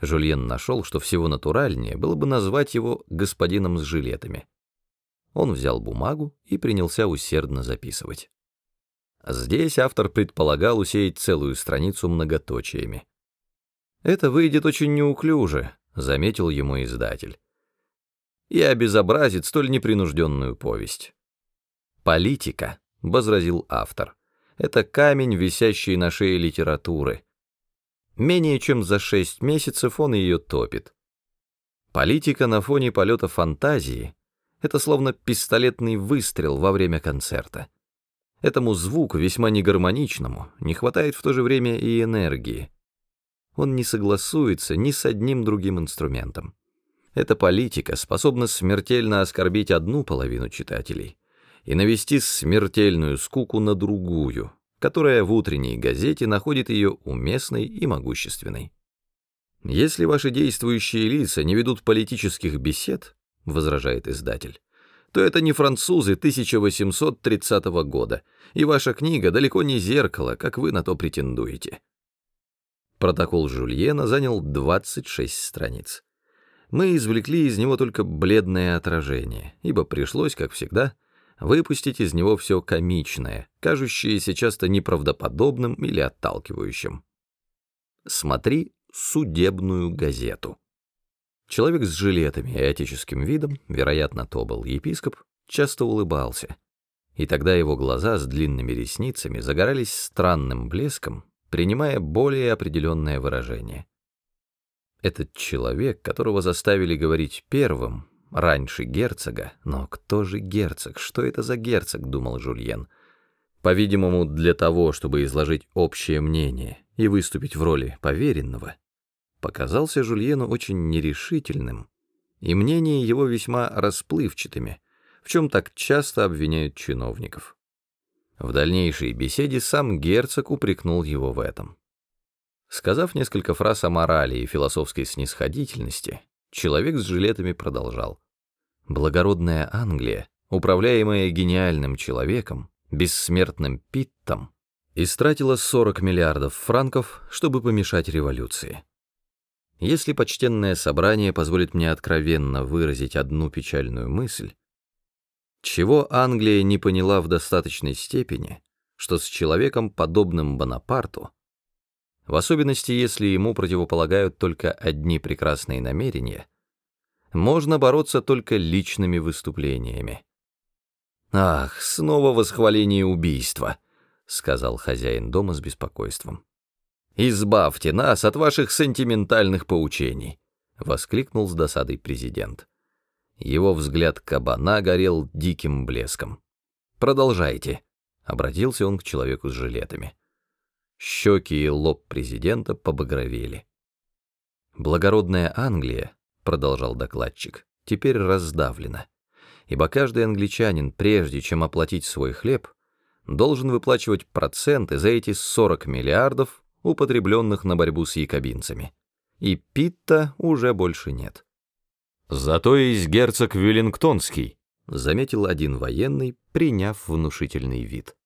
Жульен нашел, что всего натуральнее было бы назвать его господином с жилетами. Он взял бумагу и принялся усердно записывать. Здесь автор предполагал усеять целую страницу многоточиями. «Это выйдет очень неуклюже», — заметил ему издатель. «И обезобразит столь непринужденную повесть». «Политика», — возразил автор, — «это камень, висящий на шее литературы, Менее чем за шесть месяцев он ее топит. Политика на фоне полета фантазии — это словно пистолетный выстрел во время концерта. Этому звуку, весьма негармоничному, не хватает в то же время и энергии. Он не согласуется ни с одним другим инструментом. Эта политика способна смертельно оскорбить одну половину читателей и навести смертельную скуку на другую, которая в утренней газете находит ее уместной и могущественной. «Если ваши действующие лица не ведут политических бесед, — возражает издатель, — то это не французы 1830 года, и ваша книга далеко не зеркало, как вы на то претендуете». Протокол Жульена занял 26 страниц. Мы извлекли из него только бледное отражение, ибо пришлось, как всегда, — выпустить из него все комичное, кажущееся часто неправдоподобным или отталкивающим. Смотри судебную газету. Человек с жилетами и отеческим видом, вероятно, то был епископ, часто улыбался. И тогда его глаза с длинными ресницами загорались странным блеском, принимая более определенное выражение. Этот человек, которого заставили говорить первым, раньше герцога, но кто же герцог, что это за герцог, думал Жульен. По-видимому, для того, чтобы изложить общее мнение и выступить в роли поверенного, показался Жульену очень нерешительным, и мнения его весьма расплывчатыми, в чем так часто обвиняют чиновников. В дальнейшей беседе сам герцог упрекнул его в этом. Сказав несколько фраз о морали и философской снисходительности, человек с жилетами продолжал. Благородная Англия, управляемая гениальным человеком, бессмертным Питтом, истратила 40 миллиардов франков, чтобы помешать революции. Если почтенное собрание позволит мне откровенно выразить одну печальную мысль, чего Англия не поняла в достаточной степени, что с человеком, подобным Бонапарту, в особенности если ему противополагают только одни прекрасные намерения — можно бороться только личными выступлениями. «Ах, снова восхваление убийства», — сказал хозяин дома с беспокойством. «Избавьте нас от ваших сентиментальных поучений», — воскликнул с досадой президент. Его взгляд кабана горел диким блеском. «Продолжайте», — обратился он к человеку с жилетами. Щеки и лоб президента побагровели. Благородная Англия продолжал докладчик, теперь раздавлена, ибо каждый англичанин, прежде чем оплатить свой хлеб, должен выплачивать проценты за эти 40 миллиардов, употребленных на борьбу с якобинцами. И Питта уже больше нет. «Зато есть герцог Веллингтонский», — заметил один военный, приняв внушительный вид.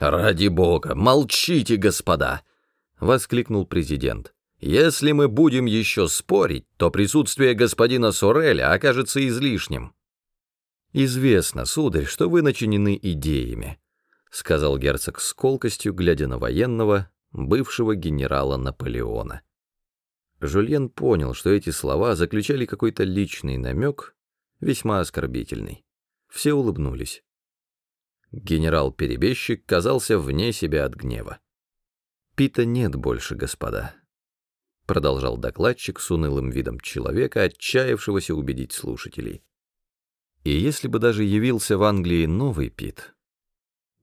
«Ради бога, молчите, господа!» — воскликнул президент. Если мы будем еще спорить, то присутствие господина Сореля окажется излишним. «Известно, сударь, что вы начинены идеями», — сказал герцог с колкостью, глядя на военного, бывшего генерала Наполеона. Жульен понял, что эти слова заключали какой-то личный намек, весьма оскорбительный. Все улыбнулись. Генерал-перебежчик казался вне себя от гнева. «Пита нет больше, господа», продолжал докладчик с унылым видом человека, отчаявшегося убедить слушателей. И если бы даже явился в Англии новый Пит,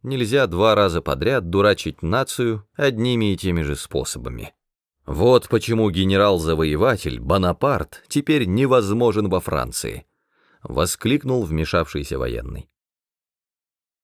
нельзя два раза подряд дурачить нацию одними и теми же способами. Вот почему генерал-завоеватель Бонапарт теперь невозможен во Франции, воскликнул вмешавшийся военный.